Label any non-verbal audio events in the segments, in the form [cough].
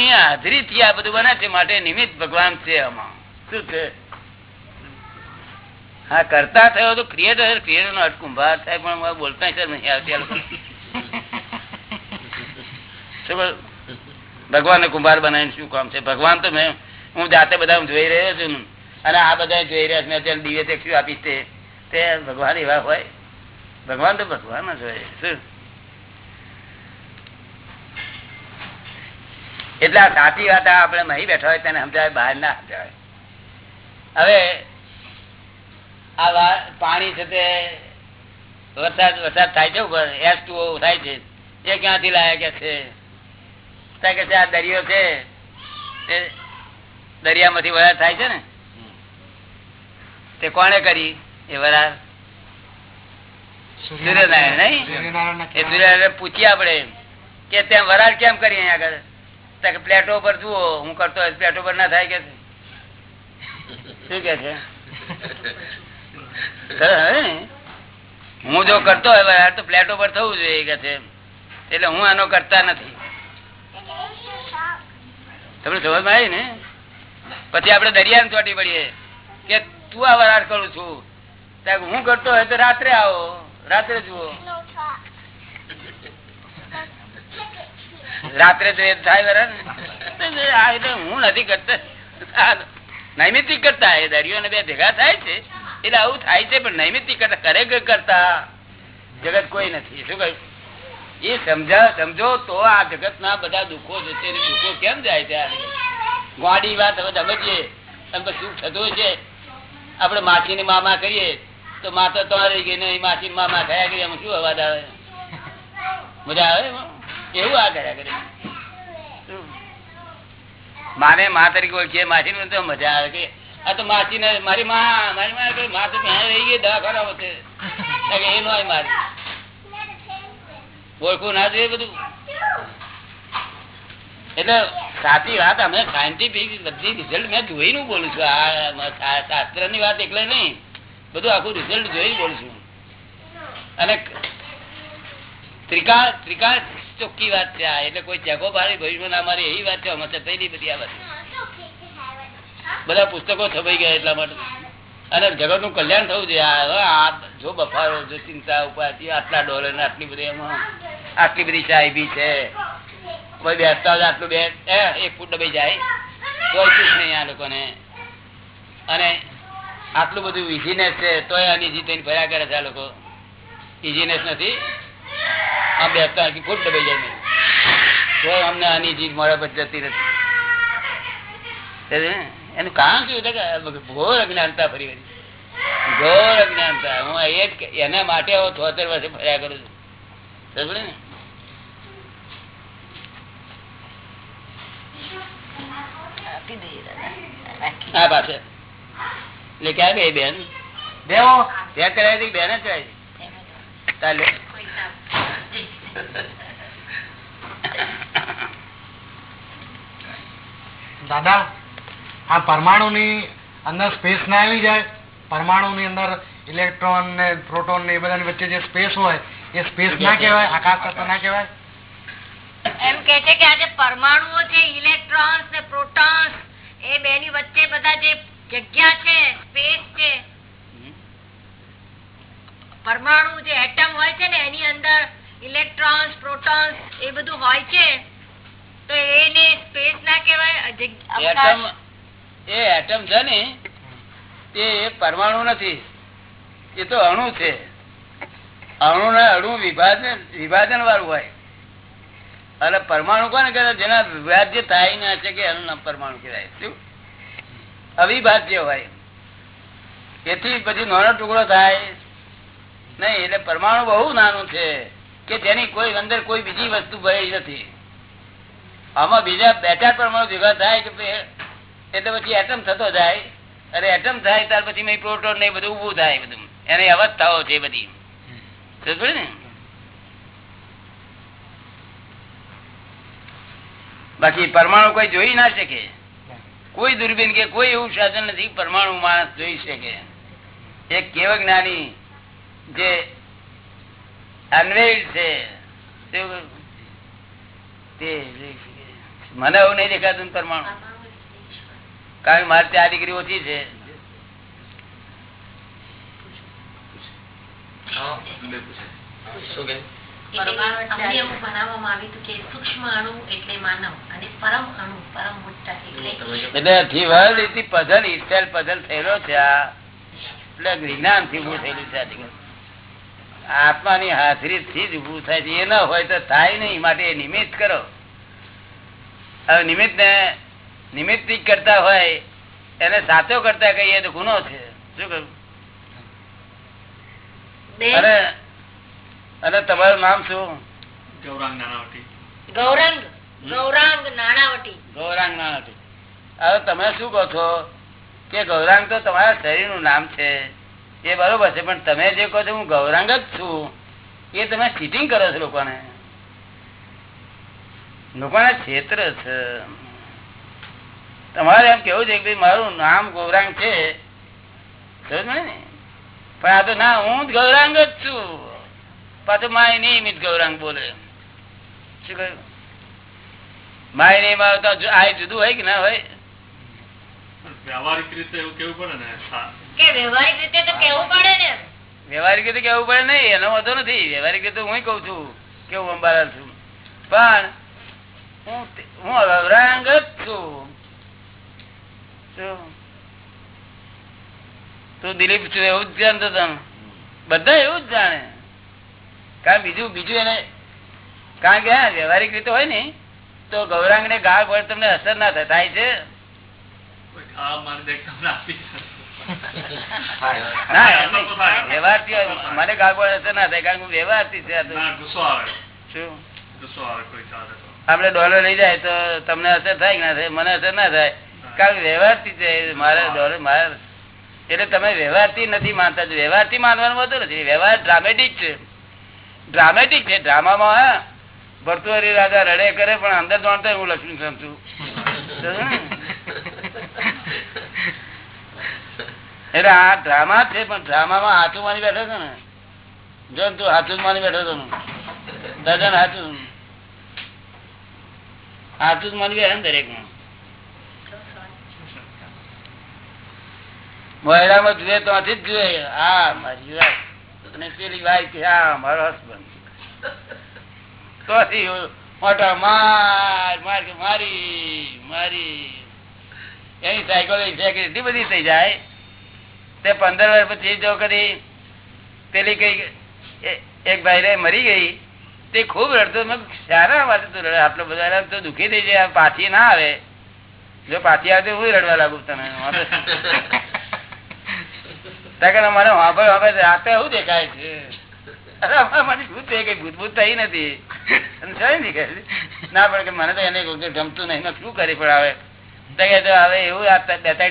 હાજરી થી આ બધું બને છે માટે નિમિત્ત ભગવાન છે આમાં. શું છે? હા, કરતા થયો તો ક્રિએટર ક્રિએટર નો અર્થ કુંભાર થાય પણ બોલતા સર, નહીં આવતી? ભગવાનને કુંભાર બનાવીને શું કામ છે? ભગવાન તો મેં, હું જાતે બધા જોઈ રહ્યો છું અને આ બધા જોઈ રહ્યા છે અત્યારે દિવ્ય ચક્ષુ આપીશ તે ભગવાન એવા હોય. ભગવાન તો ભગવાન જ હોય. શું? એટલે આ સાચી વાત આપણે મહી બેઠા હોય તેને સમજાવે બહાર ના સમજાવે હવે આ પાણી છે તે વરસાદ વરસાદ થાય છે ઉપર એસ ટુ થાય છે. એ ક્યાંથી લાયા કે છે? ત્યાં કે છે? આ દરિયો છે. તે દરિયામાંથી વરાળ થાય છે ને? તે કોણે કરી? એ વરાળ. સૂર્યનારાયણ. નહીં? એ સૂર્યનારાયણ પૂછીએ આપણે. કે ત્યાં વરાળ કેમ કરી અહીંયા આગળ? પ્લેટો પર જુઓ, હું કરતો હોય પ્લેટો પર ના થાય કે ને? હું? જો કરતો હોય તો પ્લેટો પર થવું જોઈએ કે છે. એટલે હું આનો કરતા નથી. તમને સમજ આવી ને? પછી આપડે દરિયા ચોટી પડીએ. કે તું આ વરાળ કરું છું. હું કરતો હોય તો રાત્રે આવો. રાત્રે જુઓ. રાત્રે એ થાય હું નથી કરતો. નૈમિતિક કરતા એ દરિયો ને બે ભેગા થાય છે. એટલે આવું થાય છે, પણ નૈમિતિક કરતા કરે કરતા? જગત કોઈ નથી. શું કહ્યું? એ સમજા, સમજો તો આ જગત ના બધા દુઃખો જશે દુઃખો કેમ જાય છે ગોડી વાત હવે સમજીએ. તમે સુખ થતું છે. આપણે માસી ને મામા કરીએ, તો માતા તો રહી ગઈ ને માસી મામા થયા કરીએ શું અવાજ આવે? મજા આવે? એવું આ કર્યા કરે. માને મા તરીકે ઓળખીએ માસી ને તો મજા આવે કે આ તો માસી ને મારી માં મારી માં મા તો ત્યાં રહી ગઈ દવા ખરાબ હશે એ નો મારી. ઓળખવું ના જોઈએ બધું. એટલે સાચી વાત અમે સાયન્ટિફિક બધી રિઝલ્ટ મેં જોઈને બોલું છું. આ શાસ્ત્રની વાત એટલે નહીં. બધું આખું રિઝલ્ટ જોઈને બોલું છું. અને ત્રિકાળ ત્રિકાળ ચોખ્ખી વાત છે. આ એટલે કોઈ જગો ભારી ભવિષ્ય ના મારી એવી વાત છે અમે પહેલી બધી આ વાત. બધા પુસ્તકો છપાઈ ગયા એટલા માટે. અને જગતનું કલ્યાણ થવું જોઈએ. જો બફારો, જો ચિંતા, ઉપાધિ, આટલા ડોલર આટલી બધી એમાં આટલી બધી સાહેબી છે. બેસતા હોય આટલું બે એક ફૂટ દબાઈ જાય. કોઈ શું નહીં આ લોકોને. અને આટલું બધું ઇઝીનેસ છે, તોય અનઇઝી થઈને ફર્યા કરે છે આ લોકો. ઇઝીનેસ નથી. આમ બેસતા નથી ફૂટ દબાઈ જાય તો અમને અનઇઝી મળે પછી જતી નથી. એનું કામ શું કે ઘોર અજ્ઞાનતા ફરી વળી. ઘોર અજ્ઞાનતા. હું એ જ એના માટે હું છોતેર વર્ષે ફર્યા કરું છું. સમજે ને? હા પાસે એટલે ક્યાં ગઈ બેન? બેન જ ચાલે દાદા આ પરમાણુ ની અંદર સ્પેસ ના આવી જાય. પરમાણુ ની અંદર ઇલેક્ટ્રોન ને પ્રોટોન ને એ બધાની વચ્ચે જે સ્પેસ હોય એ સ્પેસ ના કહેવાય આકાશ તત્વ ના કહેવાય? એમ કે છે કે આજે પરમાણુઓ છે ઇલેક્ટ્રોન્સ ને પ્રોટોન્સ એ બેની વચ્ચે બધા જે જગ્યા છે સ્પેસ છે પરમાણુ જે એટમ હોય છે ને એની અંદર ઇલેક્ટ્રોન્સ પ્રોટોન્સ એ બધું હોય છે તો એને સ્પેસ ના કહેવાય? એ એટમ છે ને તે પરમાણુ નથી એ તો અણુ છે. અણુ ને અણુ વિભાજન વિભાજન વાળું હોય. અને પરમાણુ કોને કહેવાય જેના વિભાજ્ય થાય ના છે કે અણુ પરમાણુ કહેવાય. શું? અવિભાજ્ય હોય. એથી પછી નાનો ટુકડો થાય. નહીં એટલે પરમાણુ બહુ નાનું છે. કે જેની કોઈ અંદર કોઈ બીજી વસ્તુ ભરેલી નથી. આમાં બીજા બે ચાર ભેગા થાય કે એટલે પછી એટમ થતો જાય. અરે એટમ થાય ત્યાર પછી પ્રોટોન ને બધું ઉભું થાય બધું. એની અવસ્થાઓ છે બધી. ને? બાકી પરમાણુ કોઈ જોઈ ના શકે. કોઈ દુર્બીન કે કોઈ એવું સાધન નથી, પરમાણુ માણસ જોઈ શકે. એક કેવ જ્ઞાની જે અનવેલ્ડ છે. મને એવું નહીં દેખાતું પરમાણુ. કારણ મારે ત્યાં ડિગ્રી ઓછી છે. એટલે પઝલ ઇટસેલ્ફ પઝલ થયેલો છે આ. એટલે જ્ઞાનથી થયેલું છે આ. આત્માની હાજરી થી જ ઉભું થાય છે. એ ના હોય તો થાય નહીં. માટે નિમિત્ત કરો. હવે નિમિત્ત ને નિમિત્ત કરતા હોય એને સાચો કરતા કહીએ તો ગુનો છે. શું બેન અને અને તમારું નામ શું? ગૌરાંગ ગૌરાંગ. ગૌરાંગ નાણાવટી ગૌરાંગ નાણાવટી હવે તમે શું કહો છો? કે ગૌરાંગ તો તમારા શરીરનું નામ છે. એ બરોબર છે, પણ તમે જે કહો છો હું ગૌરાંગ જ છું, એ તમે ચીટિંગ કરો છો લોકોને. લોકોને ક્ષેત્ર છે. તમારે એમ કેવું છે કે મારું નામ ગૌરાંગ છે? પણ આ તો ના, હું જ ગૌરાંગ જ છું. પાછું માય નિયમિત ગૌરાંગ બોલે. શું કહ્યું? માય નહીં આવતા આ જુદું હોય કે ના હોય? વ્યવહારિક રીતે એવું કેવું પડે ને કે વ્યવહારિક રીતે તો કેવું પડે ને? વ્યવહારિક રીતે કેવું પડે નહીં એનો વાંધો નથી. વ્યવહારિક રીતે હું કઉ છું કે હું અંબાલાલ છું. પણ હું હું અવરાંગ જ છું. તું દિલીપ છું એવું જ જાણતો તમે? બધા એવું જ જાણે. કારણ બીજું બીજું એને કારણ કે હા, વ્યવહારિક રીતે હોય ને તો ગૌરાંગ ને ગાળ પડે તમને અસર ના થાય. થાય છે? મને ગાળ પડે ના થાય કારણ કે વ્યવહારથી છે આપડે ડોલર લઈ જાય તો તમને અસર થાય કે ના થાય? મને અસર ના થાય. કારણ કે વ્યવહારથી છે મારે ડોલર મારે એટલે તમે વ્યવહારથી નથી માનતા. વ્યવહાર વ્યવહારથી માનવાનું હોતું નથી વ્યવહાર ડ્રામેટિક છે. ડ્રામેટિક છે ડ્રામામાં હા. ભરતુહરી રાજા રડે કરે પણ અંદર દોડતા હું લક્ષ્મી છું. [laughs] સમજુ એટલે આ ડ્રામા છે, પણ ડ્રામામાં હાથું માની બેઠો છે ને. જો તું હાથું માની બેઠો છો દાદા હાથું હાથું. માની બેઠા ને દરેકમાં જુએ તો આથી જ જુએ, હા, મારી વાઈફ. અને પેલી વાઈફ આ મારો હસબન્ડ કોથી મોટા માર માર મારી મારી. એની સાયકલ એટલી બધી થઈ જાય. તે પંદર વર્ષ પછી જો કદી પેલી કઈ એક ભાઈ મરી ગઈ, તે ખૂબ રડતો સારા વાત તું રડે, આટલો બધો તો દુઃખી થઈ જાય પાછી ના આવે. જો પાછી આવે તો હું રડવા લાગુ તમે મને વાપર વાપર રાતે એવું દેખાય છે.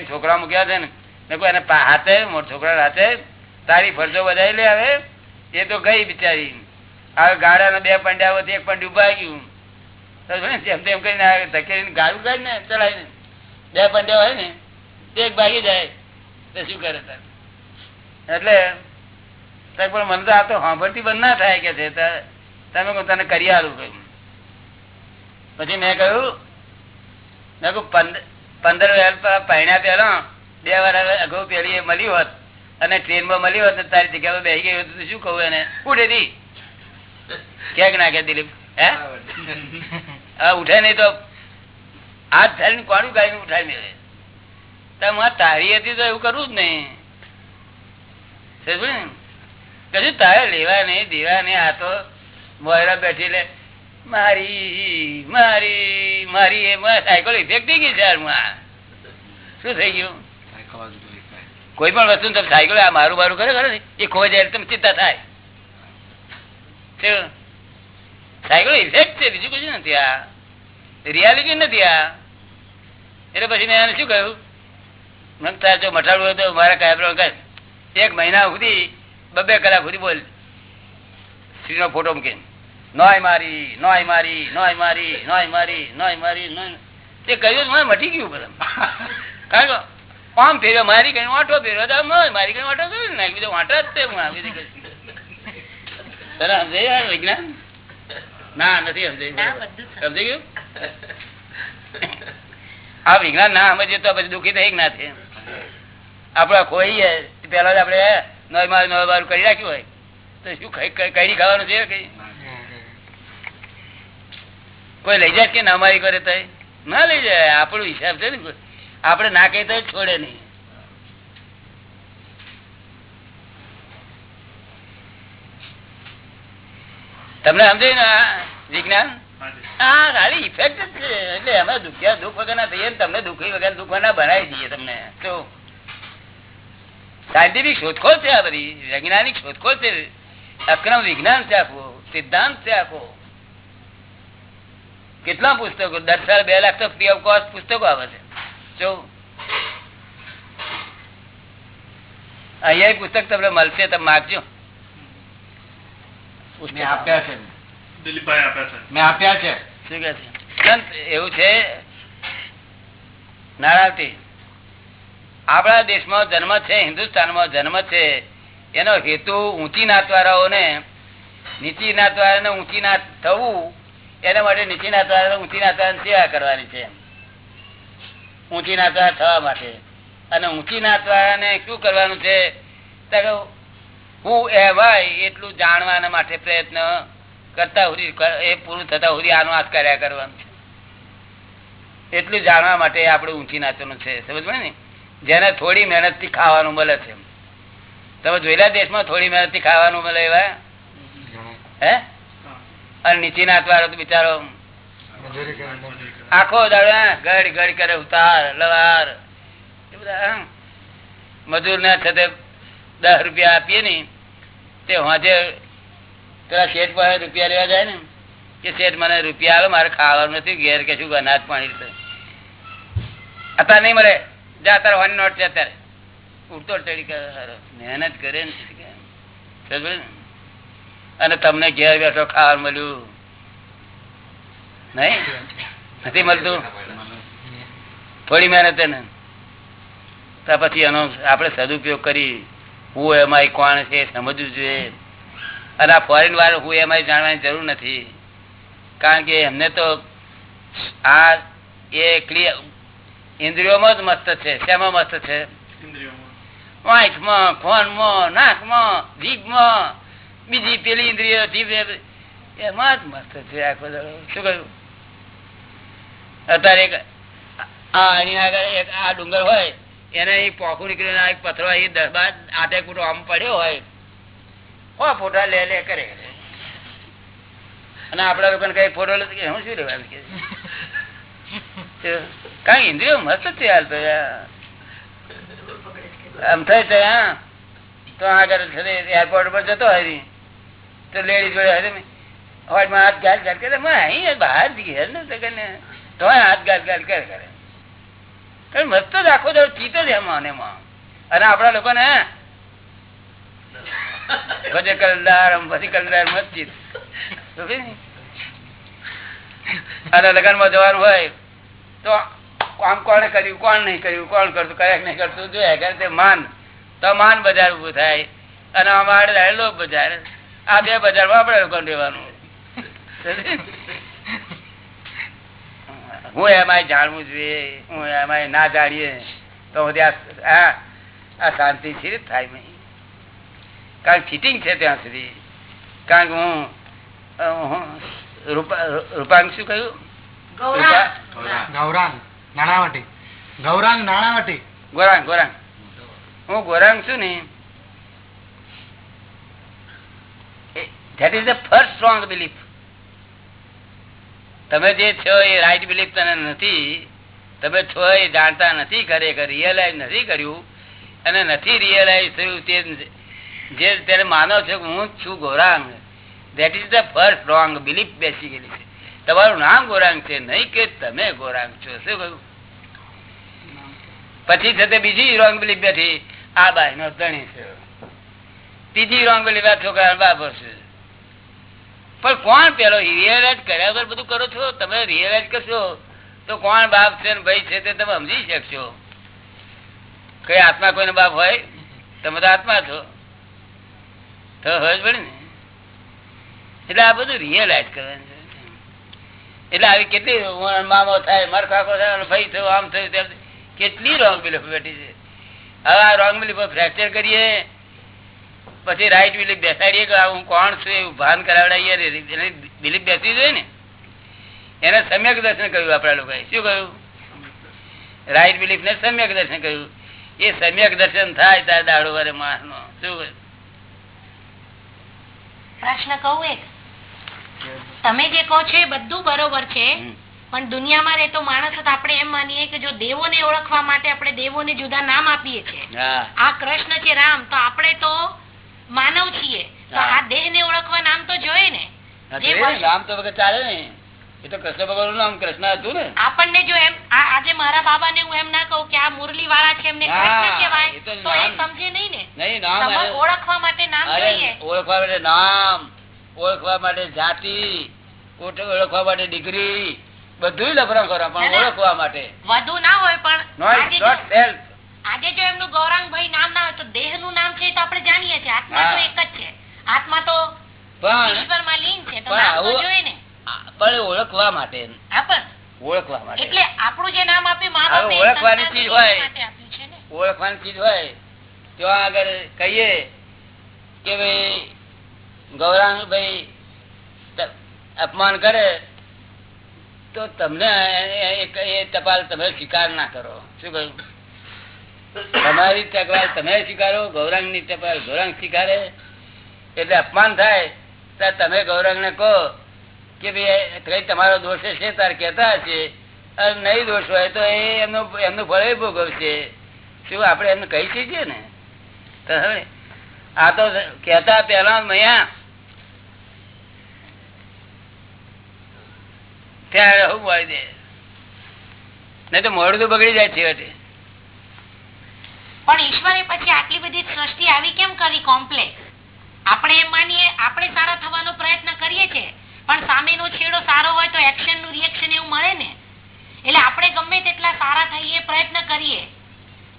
છોકરા મૂક્યા છે ને એને હાથે છોકરા હાથે તારી ફરજો વધારી લે હવે. એ તો ગઈ બિચારી. હવે ગાડા બે પંડ્યા વધી એક પંડ્યું ઊભા ગયું પણ મને તો આ સાંભળતી બંધ ના થાય કે તમે કહો તને કરી આલું કહ્યું. પછી મેં કહ્યું મેં કહ્યું, પંદર પહેલા પહેણ્યા પહેલા બે વાર અગાઉ પેલી મળી હોત અને ટ્રેનમાં મળી હોત તારી જગ્યા પર બેસી ગઈ હોત શું કહું એને? ઉઠે દી. ક્યાંક નાખે દિલીપ હે? હવે ઉઠે નહીં તો હાથ ધરીને કોણું ગાય ઉઠાવી મેળવે તારી હતી તો એવું કરવું જ નહીં. સમજ્યું ને? કશું તારે લેવા નહીં દેવા નહીં આ તો મોયરા બેઠી લે મારી મારી મારી એ સાયકલ ઇફેક્ટ થઈ ગઈ છે. શું થઈ ગયું? કોઈ. પણ વસ્તુ સાયકલ મારું મારું કરે, ખરે એ ખોઈ જાય તમે ચિંતા થાય. સાયકલ ઇફેક્ટ છે, બીજું કશું નથી આ. રિયાલિટી નથી આ. એટલે પછી મેં એને શું કહ્યું? મને જો મટાડવું હોય તો મારા કાયબ્રો કર એક મહિના સુધી, બબે કલાક સુધી બોલ. સ્ત્રીનો ફોટો મૂકીને. નોય મારી નોય મારી નોય મારી નોય મારી નોય મારી, નોય તે કહ્યું મને મટી ગયું બધા. કારણ કે આમ ફેર્યો મારી કઈ વાંટો ફેર્યો મારી કઈ વાંટો કર્યો ને બીજો વાંટો જ તે હું આવી સમજાય વિજ્ઞાન? ના નથી સમજાય સમજાઈ ગયું? આ વિજ્ઞાન ના સમજીએ તો પછી દુઃખી થઈ ના છે આપડે ખોઈએ પેલા જ મારું નોર્મલ નોર્મલ કરી રાખ્યું હોય. તો શું કઈ ખાવાનું છે કઈ કોઈ લઈ જાય કે ના મારી કરે તો ના લઈ જાય આપણો હિસાબ છે ને આપણે ના કહીએ તો છોડે નહીં. તમને સમજાય ને વિજ્ઞાન? હા ખાલી ઇફેક્ટ જ છે. એટલે અમે દુખ્યા દુઃખ વગર ના થઈએ તમને દુઃખી વગર દુઃખ ના બનાવી દઈએ તમને. તો સાયન્ટિફિક શોધખોળ છે આ બધી. વૈજ્ઞાનિક શોધખોળ છે. અક્રમ વિજ્ઞાન છે આખું. સિદ્ધાંત છે આખો. કેટલા પુસ્તકો? દર સાલ બે લાખ તો ફ્રી ઓફ કોસ્ટ પુસ્તકો આવે છે. જો અહીંયા પુસ્તક તમને મળશે તમે માગજો. મેં આપ્યા છે. દિલીપભાઈ આપ્યા છે. મેં આપ્યા છે. શું કે છે? એવું છે નાણાવટી. આપણા દેશમાં જન્મ છે હિન્દુસ્તાનમાં જન્મ છે એનો હેતુ ઊંચી નાતવાળાઓને નીચી નાતવાળાને ઊંચી નાત થવું એના માટે નીચી નાતવાળાને ઊંચી નાતવાળાની સેવા કરવાની છે. ઊંચી નાચવા થવા માટે. અને ઊંચી નાતવાળાને શું કરવાનું છે? હું એવાય એટલું જાણવાના માટે પ્રયત્ન કરતા હુરી એ પૂરું થતા હુરી આનો હાથ કર્યા કરવાનું છે. એટલું જાણવા માટે આપણે ઊંચી નાચવાનું છે. સમજ ને? જેને થોડી મહેનતથી ખાવાનું મળે છે. તમે જોયેલા દેશમાં થોડી મહેનતથી ખાવાનું મળે એવા? હે? અને નીચી નાત વાળો તો બિચારો. આખો દાડો ગડ ગડ કરે ઉતાર, લવાર. એ બધા મજૂર ના છે દસ રૂપિયા આપીએ ને, તે હોજે પેલા શેઠ પાસે રૂપિયા લેવા જાય ને, કે શેઠ મને રૂપિયા આવે મારે ખાવાનું નથી, ઘેર કે શું અનાજ પાણી અત્યારે નહીં મળે. જા, અત્યારે વન નોટ છે અત્યારે. ઉડતો ચડી કરે મહેનત કરે ને? અને તમને ઘેર બેઠો ખાવાનું મળ્યું. નહીં? નથી મળતું? થોડી મહેનત એને. તો પછી એનો આપણે સદુપયોગ કરી હું એમાં કોણ છે સમજવું જોઈએ. અને આ ફોરેન વાળું હું એમાં જાણવાની જરૂર નથી. કારણ કે એમને તો આ એ ક્લિયર ઇન્દ્રિયોમાં જ મસ્ત છે. શેમાં મસ્ત છે? આંખમાં ખોનમાં નાકમાં જીભમાં. બીજી પેલી ઇન્દ્રિયો જીભ એમાં જ મસ્ત છે આખો શું કહ્યું? અત્યારે એક આ ડુંગર હોય એને પોખું નીકળ્યું પથરો દસ બાર આઠે કૂટો આમ પડ્યો હોય. હો ફોટા લે લે કરે અને આપડા લોકોને કઈ ફોટો લે હું શું લેવાનું કે છે? ઇન્દ્રિયો મસ્ત છે હાલ તો. આમ થાય તો હા. તો આગળ એરપોર્ટ પર જતો હોય તો લેડીઝ જોડે ને, હોટમાં હાથ ગાલ ગાલ કરે અહીં બહાર ઘેર ને તો કને હાથ ગાલ ગાલ કરે. કરે મસ્ત જ આખો દર ચીત જ એમાં અને આપણા લોકો ને ભજે કલદાર કલદાર મત ચિત્ત સમજે ને? અને જવાનું હોય, તો આમ કોણે કર્યું, કોણ નહીં કર્યું, કોણ કરતું કરે નહીં કરતું જોયા કરે તે માન. તો માન બજાર ઉભું થાય. અને અમારે લોક બજાર. આ બે બજારમાં આપણે લોકો રહેવાનું. હું એમાં જાણવું જોઈએ હું એમાં ના જાણીએ. તો આ આ- આ શાંતિ છે થાય નહીં. કારણ ફિટિંગ છે ત્યાં સુધી. કારણ કે હું રૂપાંગ શું કહ્યું? ગૌરાંગ. ગૌરાંગ નાણાવટી. ગૌરાંગ નાણાવટી. ગોરાંગ ગોરાંગ. હું ગોરાંગ છું ને that is the first strong belief તમે જે છો એ રાઈટ બિલીફ તને નથી, તમે છો એ જાણતા નથી ખરેખર રિયલાઇઝ નથી કર્યું, અને નથી રિયલાઇઝ થયું તે જે તેને માનો છો કે હું છું Gaurang. That is the first wrong belief બેસી ગયેલી છે તમારું નામ ગોરાંગ છે, નહીં કે તમે ગોરાંગ છો. શું કહ્યું? પછી છે તે બીજી રોંગ બિલીફ બેઠી, આ બાઈ નો ધણી છે. ત્રીજી રોંગ બિલીફ આ છોકરા બાપર છે. પણ કોણ પેલો? રિયલાઇઝ કર્યા વગર બધું કરો છો? તમે રિયલાઇઝ કરશો તો કોણ બાપ છે ભાઈ છે તે તમે સમજી શકશો. કઈ આત્મા કોઈનો બાપ હોય? તમે તો આત્મા છો. તો હોય ને એટલે આ બધું રિયલાઇઝ કરવાનું એટલે આવી કેટલી મામો થાય મરખાકો થાય ભાઈ થયો, આમ થયું તેમ. કેટલી રોંગ બિલીફ બેઠી છે. હવે આ રોંગ બિલીફ ફ્રેક્ચર કરીએ પછી રાઈટ બિલીફ બેસાડીએ કે હું કોણ છું એવું ભાન કરાવડાવીએ બિલીફ બેસવી જોઈએ ને એને સમ્યક દર્શન કહ્યું આપણા લોકોએ. શું કહ્યું? રાઈટ બિલીફ ને સમ્યક દર્શન કહ્યું એ સમ્યક દર્શન થાય ત્યારે દાડો વારે માણસ નો શું? પ્રશ્ન કહું એક. તમે જે કહો છો એ બધું બરોબર છે પણ દુનિયામાં રહેતો માણસ આપણે એમ માનીએ કે જો દેવોને ઓળખવા માટે આપણે દેવોને જુદા નામ આપીએ છીએ. આ કૃષ્ણ છે રામ તો આપણે તો માનવ છીએ. તો આ દેહ ને ઓળખવા નામ તો જોઈએ ને. નામ તો વગર ચાલે ને. એ તો કૃષ્ણ ભગવાન નામ કૃષ્ણ હતું ને. આપણને જો એમ આજે મારા બાબા ને હું એમ ના કહું કે આ મુરલી વાળા છે એમને કૃષ્ણ કહેવાય તો તો એ સમજે નહીં ને. નહીં નામ ઓળખવા માટે નામ જોઈએ. ઓળખવા માટે નામ ઓળખવા માટે જાતિ ઓળખવા માટે ડિગ્રી બધું લફરા કરો પણ. ઓળખવા માટે. વધુ ના હોય પણ આજે જો- એમનું ગૌરાંગભાઈ નામ ના હોય તો દેહનું નામ છે તો આપણે જાણીએ છીએ આત્મા તો એક જ છે આત્મા તો પણ લીન છે તો નામ તો જોઈએ ને પણ ઓળખવા માટે ઓળખવા માટે એટલે આપણું જે નામ આપ્યું મા બાપે ઓળખવાની ચીજ હોય. એ માટે આપ્યું છે ને ઓળખવાની ચીજ હોય ત્યાં આગળ કહીએ કે ભાઈ ગૌરાંગભાઈ અપમાન કરે તો તમને એ ટપાલ તમે સ્વીકાર ના કરો શું કહ્યું તમારી ટપાલ તમે સ્વીકારો ગૌરાંગની ટપાલ ગૌરાંગ સ્વીકારે. એટલે અપમાન થાય ત્યારે તમે ગૌરાંગ ને કહો કે ભાઈ કઈ તમારો દોષ છે તાર કેતા હશે. અને નહીં દોષ હોય તો એ એમનું એમનું ફળ એ ભોગવશે. શું આપણે એમને કહી શકીએ ને? આ તો કેતા પેલા મૈયા. ત્યારે હું હોય દે. નહીં તો મોડું તો બગડી જાય છે. પણ ઈશ્વરે પછી આટલી બધી સૃષ્ટિ આવી કેમ કરી કોમ્પ્લેક્સ આપણે એમ માનીએ આપણે સારા થવાનો પ્રયત્ન કરીએ છીએ પણ સામેનો છેડો સારો હોય તો એક્શનનું રિએક્શન એવું મળે ને? એટલે આપણે ગમે તેટલા સારા થઈએ પ્રયત્ન કરીએ.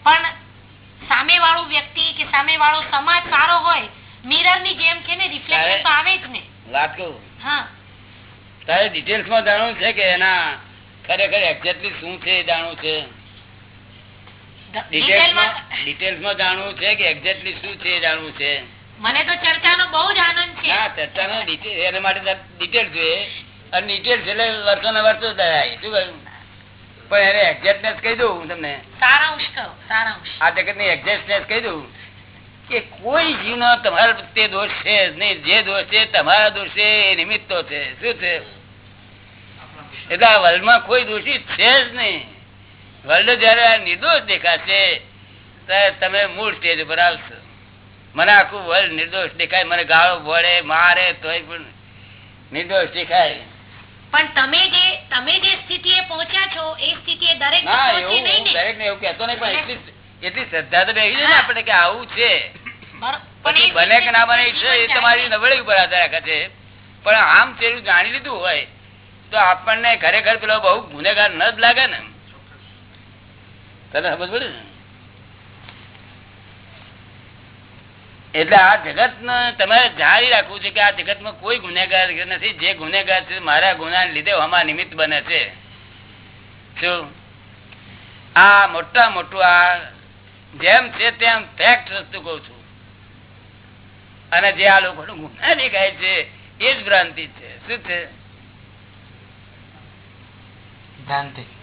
પણ સામે વાળું વ્યક્તિ કે સામે વાળો સમાજ સારો હોય મિરરની જેમ છે ને રિફ્લેક્શન તો આવે જ ને. હા. તારે ડિટેલ્સમાં જાણવું છે કે એના ખરેખર એક્ઝેક્ટલી શું છે જાણવું છે? ડિટેલ્સ ડિટેલમાં જાણવું છે કે એક્ઝેક્ટલી શું છે જાણવું છે? મને તો ચર્ચાનો બહુ જ આનંદ છે. હા ચર્ચાનો ડિટેલ એના માટે ડિટેલ જોઈએ. અને ડિટેલ એટલે વર્ષો ને વર્ષો થાય. શું કહ્યું? પણ એને એક્ઝેક્ટનેસ કહી દઉં હું તમને. સારાંશ કહો સારાંશ. આ જગતની એક્ઝેક્ટનેસ કહી દઉં કે કોઈ જીવનો તમારા પ્રત્યે દોષ છે નહીં. જે દોષ છે તમારા દોષ છે એ નિમિત્તો છે. શું છે? એટલે આ વર્લ્ડમાં કોઈ દોષી છે જ નહીં. વર્લ્ડ જયારે આ નિર્દોષ દેખાશે ત્યારે તમે મૂળ સ્ટેજ ઉપર આવશો. મને આખું વર્લ્ડ નિર્દોષ દેખાય મને ગાળો ભળે મારે તોય પણ નિર્દોષ દેખાય. પણ તમે જે તમે જે સ્થિતિએ પહોંચ્યા છો એ સ્થિતિએ દરેક ના એવું હું દરેક ને એવું કહેતો નહીં પણ એટલી એટલી શ્રદ્ધા તો બેસી ને આપણે કે આવું છે. પણ પછી બને કે ના બને છે એ તમારી. નબળી ઉપર આધાર રાખે છે. પણ આમ તેનું જાણી લીધું હોય તો આપણને ખરેખર પેલો બહુ ગુનેગાર ન જ લાગે ને. તને સમજ પડે ને? એટલે આ જગત તમારે જાણી રાખવું છે કે આ જગતમાં કોઈ ગુનેગાર નથી. જે ગુનેગાર છે, મારા ગુના લીધે આમાં નિમિત્ત બને છે. શું? આ મોટા મોટું આ જેમ છે તેમ ફેક્ટ રસ્તું કઉ છું. અને જે આ લોકો ગુના દેખાય છે, એ જ ભ્રાંતિ છે. શું છે? ભ્રાંતિ.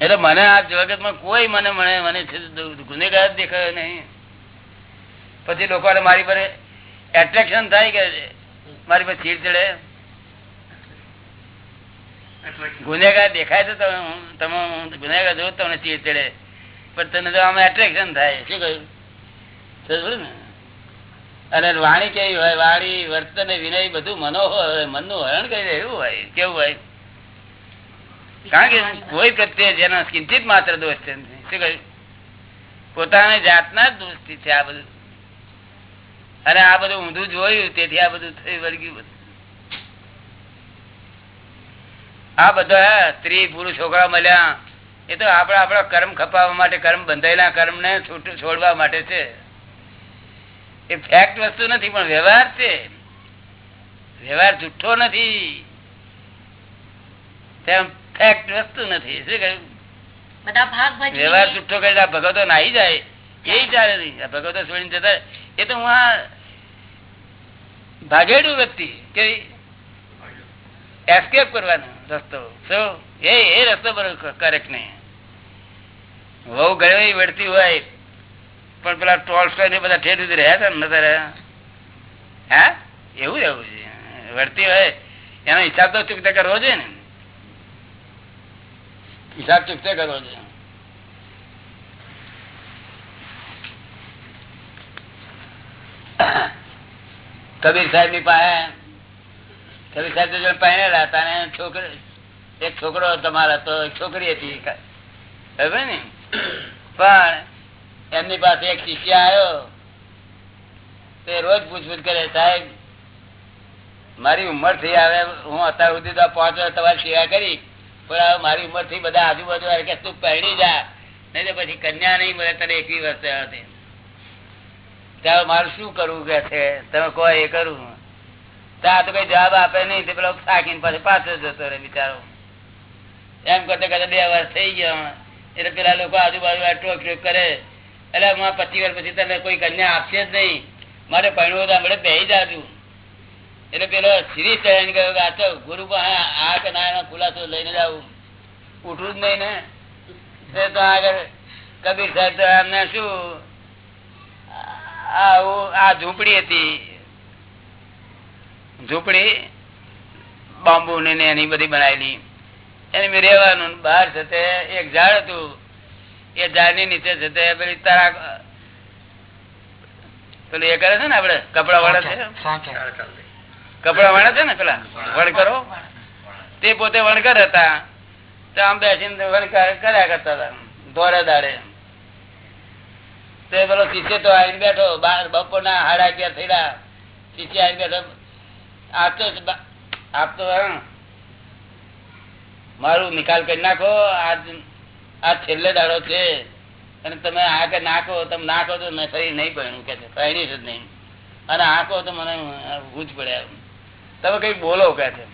એટલે મને આ જગતમાં કોઈ મને મને મને ગુનેગાર દેખાયો નહીં. પછી લોકો મારી પર એટ્રેક્શન થાય કે મારી પર ચીડ ચડે? ગુનેગાર દેખાય તો તમે હું- તમે હું ગુનેગાર જો તમને ચીડ ચડે. પણ તને તો આમાં એટ્રેક્શન થાય. શું કહ્યું? ને? અને વાણી કેવી હોય? વાણી વર્તન વિનય બધું મનો હોય મનનું હરણ કરી રહ્યું એવું હોય. કેવું હોય? કારણ કે કોઈ પ્રત્યે જેનો કિંચિત માત્ર દોષ છે પોતાની જાતના જ દોષથી છે આ બધું. અને આ બધું ઊંધું જોયું, તેથી આ બધું થઈ વળગ્યું બધું. આ બધા સ્ત્રી, પુરુષ છોકરા મળ્યા. એ તો આપણા આપણા કર્મ ખપાવવા માટે, કર્મ બંધાયેલા કર્મ ને છોડવા માટે છે. એ ફેક્ટ વસ્તુ નથી, પણ વ્યવહાર છે. વ્યવહાર જુઠ્ઠો નથી. તેમ ફેક્ટ વસ્તુ નથી. શું કહ્યું? બધા ભાગ વ્યવહાર છૂટો કરીને આ ભગતો નાહી જાય. એ ચાલે નહીં. આ ભગતો છોડીને જતા એ તો હું આ ભાગેડું વ્યક્તિ કે એસ્કેપ કરવાનો રસ્તો. શું? એ એ રસ્તો કરેક્ટ નહીં? વહુ ઘરે વળતી હોય પણ પેલા ટોલ્સ્ટોય ને બધા ઠેર સુધી રહ્યા હતા ને નતા રહ્યા? હા? એવું રહેવું છે. વળતી હોય એનો હિસાબ તો ચૂકતા કરવો જોઈએ ને. હિસાબ ચૂકતે કરો છે કબીર સાહેબની પાસે કબીર સાહેબ પહેરેલા હતા ને છોકરી એક છોકરો તમારા તો છોકરી હતી ને પણ એમની પાસે એક શિષ્ય આવ્યો તે રોજ પૂછપૂછ કરે સાહેબ મારી ઉંમર થઈ આવે હું અત્યાર સુધી તો પાંચ તમારી સેવા કરી પણ મારી ઉંમરથી બધા આજુબાજુ કે તું પહેરી જા. નહીં તો પછી કન્યા નહીં મળે, તને એકવી વર્ષે ત્યારે મારું શું કરવું કે છે? તમે કહો એ કરું ત્યાં તો કઈ જવાબ આપે નહીં, તે પેલો થાકીને પછી પાછો જતો રહે બિચારો. એમ કરતા કરતા બે વર્ષ થઈ ગયા એટલે પેલા લોકો આજુબાજુ ટોક ટોક કરે. એટલે પચીસ વર્ષ પછી તને કોઈ કન્યા આપશે જ નહીં. મારે ભણવું તો આપણે બે જાજુ. એટલે પેલો શ્રી ચરણ ગયો કે આ તો ગુરુ પાસે આ કે ના એનો ખુલાસો લઈને જાવું ઉઠવું જ નહીં ને. તો આગળ કબીર સાહેબ તો એમને શું આ આ ઝૂંપડી હતી. ઝૂંપડી બાંબુ ને એની બધી બનાવેલી એની મેં રહેવાનું બહાર છે તે એક ઝાડ હતું. એ ઝાડની નીચે છે તે પેલી તારા પેલું એ કરે છે ને આપડે? કપડા વાળા છે કપડા વણે છે ને પેલા? વણકરો તે પોતે વણકર હતા. તો આમ બેસીને વણકર કર્યા કરતા હતા. ધોરે દાડે. તે પેલો શિષ્ય તો આવીને બેઠો. બાર બપોરના હાડા અગિયાર થયેલા. શિષ્ય આવીને બેઠો. આપતો આપતો મારું નિકાલ કરી નાખો. આ છેલ્લે દાડો છે. અને તમે આ કે નાખો, તમે નાખો તો શરીર નહીં ભણ્યું. કે છે. પહેણી જ નહીં. અને આંખો તો મને ભૂજ પડ્યા. તમે કઈ બોલો કે છે?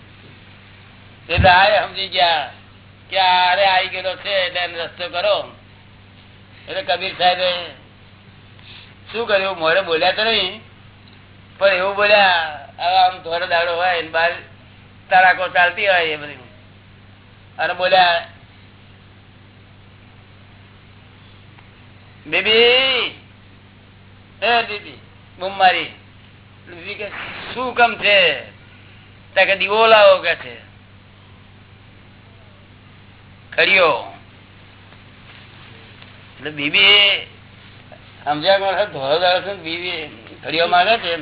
એ દાય સમજી ગયા કે અરે આવી ગયેલો છે, એટલે રસ્તો કરો. એટલે કબીર સાહેબે શું કર્યું? મોરે બોલ્યા તો નહીં, પણ એવું બોલ્યા આમ ધોરો દાડો હોય એને બહાર તારાકો ચાલતી હોય એ બધી. અને બોલ્યા, બેબી, એ દીદી બૂમ મારી બીબી કે, શું કમ છે? કે દીવો લાવો કે છે? કર્યો એટલે બીબી સમજ્યા ધોરો દાડો બીબી ખડીયો માંગે છે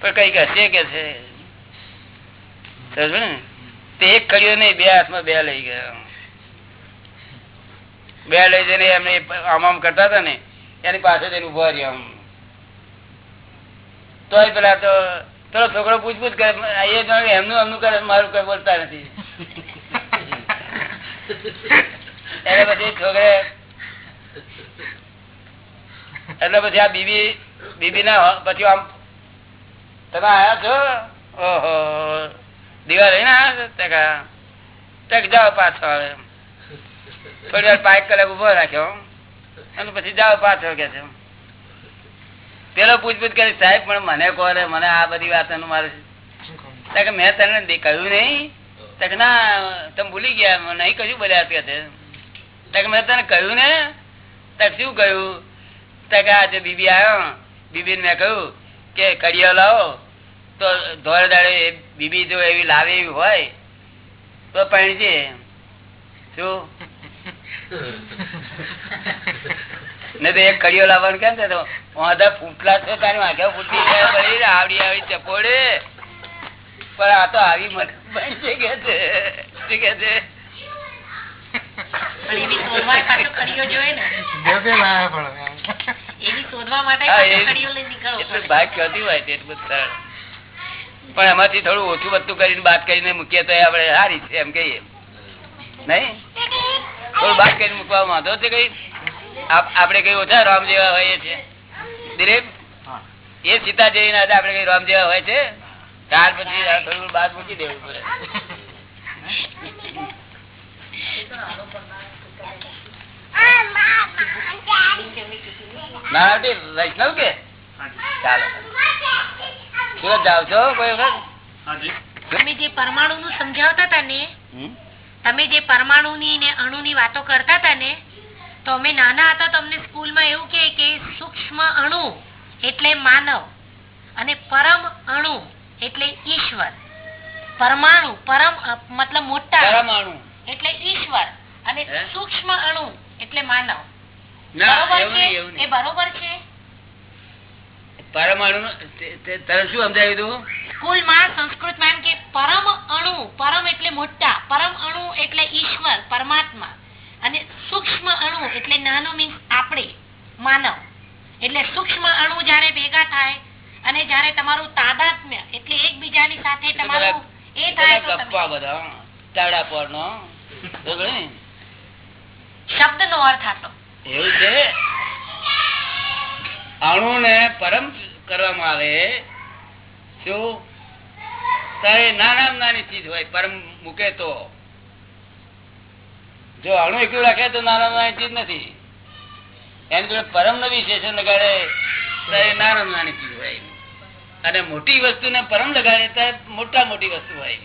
પણ કઈ હશે કે છે? એક કર્યો નહીં, બે હાથમાં બે લઈ ગયા. બે લઈ જઈને એમને આમ આમ કરતા હતા ને, એની પાસે જઈને ઊભા રહ્યા તોય પેલા તો પેલો છોકરો પૂછપુછ કરે એમનું એમનું કરે મારું કઈ બોલતા નથી. એટલે પછી છોકરે, એટલે પછી આ બીબી બીબી ના પછી આમ, તમે આયા છો? ઓહો દિવાળી રહીને આયા છો? જાઓ પાછો આવે થોડી વાર પાંચ કલાક ઊભો રાખ્યો અને પછી જાઓ પાછો કે છે. પેલો પૂછપુછ કરી સાહેબ પણ મને કોરે મને આ બધી વાત મારે કે મેં તને કહ્યું નહીં. તે ના તમે ભૂલી ગયા. નહીં કશું બોલ્યા છે મેં તને કહ્યું ને. તે શું કહ્યું? તકે આજે બીબી આવ્યો. બીબી મેં કહ્યું કે કડિયો લાવો. તો ધોળે દાડે બીબી જો એવી લાવે એવી હોય તો પૈણજે શું? [laughs] ને તો એક કડીઓ લાવવાનું કેમ છે તો? વાંધા ફૂટલા છે તારી વાંધા ફૂટી જાય પડી આવડી આવી ચપોડે. પણ આ તો આવી મને બનશે કે છે? શું કે છે? પણ એમાંથી થોડું ઓછું બધું કરીને બાત કરીને મૂકીએ તો આપડે આપણે સારી છે એમ કહીએ. નહીં? થોડું બાત કરીને મૂકવા માંધો છે કઈ? આપ- આપણે કઈ ઓછા રામ જેવા હોય છે દિલીપ? એ સીતા જેવી ના આપડે કઈ રામ જેવા હોય છે? ત્યાર પછી થોડું બાદ મૂકી દેવું પડે. નાનાવટી વૈષ્ણવ કે? ચાલો. સુરત જાવ છો કોઈ વખત? તમે જે પરમાણુ નું સમજાવતા હતા ને તમે જે પરમાણુ ની ને અણુ ની વાતો કરતા હતા ને તો અમે નાના હતા તમને સ્કૂલમાં એવું કે કે સૂક્ષ્મ અણુ એટલે માનવ અને પરમ અણુ એટલે ઈશ્વર. પરમાણુ પરમ મતલબ મોટા પરમાણુ એટલે ઈશ્વર અને સૂક્ષ્મ અણુ એટલે માનવ. બરોબર છે? એ બરોબર છે? પરમાણુ તરફ શું સમજાવ્યું તું? સ્કૂલમાં સંસ્કૃતમાં એમ કે પરમ અણુ પરમ એટલે મોટા પરમ અણુ એટલે ઈશ્વર પરમાત્મા. અને સૂક્ષ્મ અણુ એટલે નાનો મીન્સ આપણે માનવ. એટલે સૂક્ષ્મ અણુ જયારે ભેગા થાય અને જયારે તમારું તાદાત્મ્ય એટલે એકબીજાની સાથે તમારું એ થાય તો બધા તાડા શબ્દ નો અર્થ હતો એવું છે? અણુ ને પરમ કરવામાં આવે શું? ત્યારે નાના નાની ચીજ હોય પરમ મૂકે તો. જો અણુ એકલું રાખે તો નારાયણ ચીજ નથી. એની જોડે પરમ નો વિશેષણ લગાડે ત્યારે નારાયણ નાની ચીજ હોય. અને મોટી વસ્તુ ને પરમ લગાડે ત્યારે મોટા મોટી વસ્તુ હોય.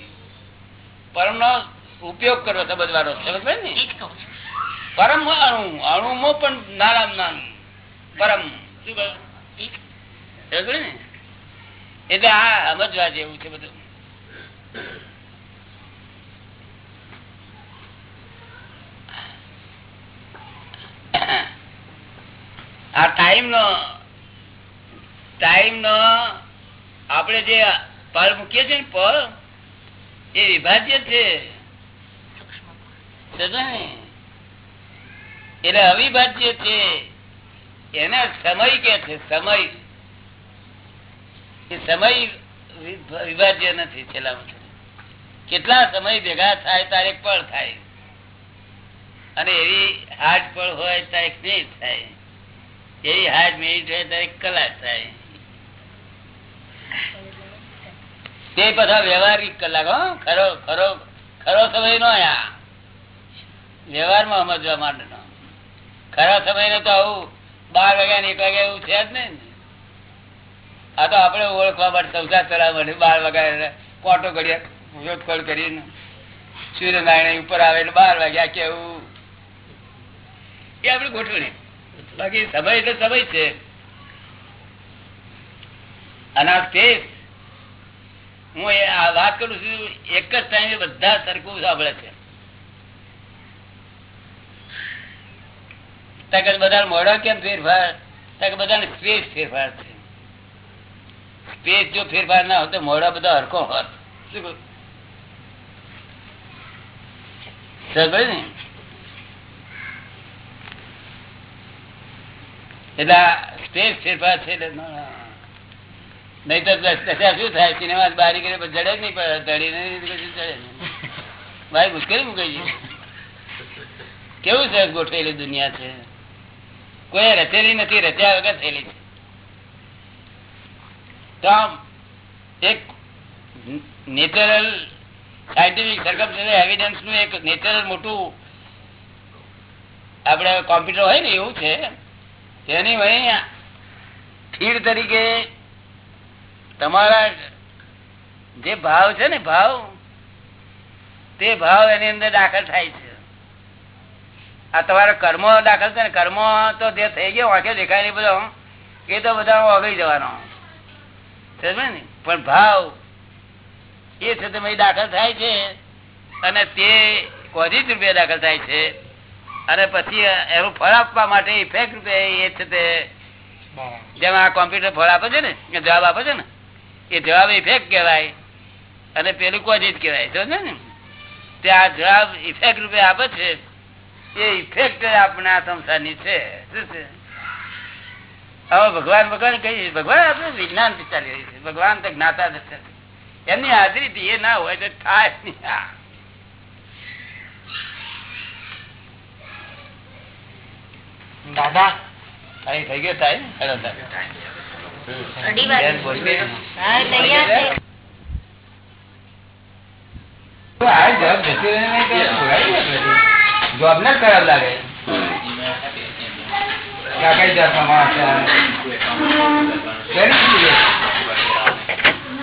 પરમ નો ઉપયોગ કરવો સમજવાનો સમજ ને? પરમ અણુ. અણુમાં પણ નાના નાનું પરમ. શું કહ્યું? ને? એટલે આ સમજવા જેવું છે બધું. આ ટાઈમ નો ટાઈમ નો આપણે જે પળ મૂકીએ છીએ ને પળ, એ વિભાજ્ય છે. એટલે અવિભાજ્ય છે. એને સમય કે છે, સમય. એ સમય વિભાજ્ય નથી છેલ્લામાં કેટલા સમય ભેગા થાય તારે પળ થાય. અને એવી હાર્ટ પર હોય તો એક મિનિટ થાય. એવી હાર્ટ મિનિટ હોય તો એક કલાક થાય. તે બધા વ્યવહારિક કલાક, હો. ખરો ખરો ખરો સમય નો આ વ્યવહારમાં સમજવા માટેનો ખરા સમય તો આવું બાર વાગ્યા ને એક વાગ્યા એવું છે જ ને. આ તો આપણે ઓળખવા માટે સંસાર ચલાવવા માટે બાર વાગ્યા કોટો ઘડિયા શોધખોળ કરીને સૂર્યનારાયણ ઉપર આવે એટલે બાર વાગ્યા કેવું એ આપણી ગોઠવણી બાકી સમય એટલે સમય છે. અને આ હું એ વાત કરું છું, એક જ ટાઈમે બધા સરખું સાંભળે છે. બધા મોડા કેમ ફેરફાર? તકે બધા સ્પેસ ફેરફાર છે. સ્પેસ જો ફેરફાર ના હોત તો મોડા બધા હરકો હોત. શું? ને? ફેરફાર છે નહીં કેવું ગોઠવેલી દુનિયા છે. કોઈ રચેલી નથી, રચ્યા વગર થયેલી છે. તો આમ એક નેચરલ સાયન્ટિફિક સરકમ એવિડન્સનું એક નેચરલ મોટું આપડે કોમ્પ્યુટર હોય ને એવું છે. તેની વહી ખીર તરીકે તમારા જે ભાવ છે ને ભાવ, તે ભાવ એની અંદર દાખલ થાય છે. આ તમારા કર્મો દાખલ છે ને કર્મો તો જે થઈ ગયો વાંકે દેખાય નહીં બધો, એ તો બધા ઓગળી જવાનો. સમજે ને? પણ ભાવ એ છે તમે દાખલ થાય છે અને તે કોજી જ રૂપિયા દાખલ થાય છે? અને પછી એનું ફળ આપવા માટે ઇફેક્ટ રૂપે એ છે તે જેમ આ કોમ્પ્યુટર ફળ આપે છે ને જવાબ આપે છે ને, એ જવાબ ઇફેક્ટ કહેવાય. અને પેલું કોઝિટ કહેવાય સમજો ને? તે આ જવાબ ઇફેક્ટ રૂપે આપે છે. એ ઇફેક્ટ આપણા સંસારની છે. શું છે? હવે ભગવાન ભગવાન કઈ, ભગવાન આપણે વિજ્ઞાન ચાલી રહી છે. ભગવાન તો જ્ઞાતા જ એમની હાજરી એ ના હોય તો થાય નહીં આ. દાદા અહીં થઈ ગયો ટાઈમ હેલો. જોબ ને ખરાબ લાગે?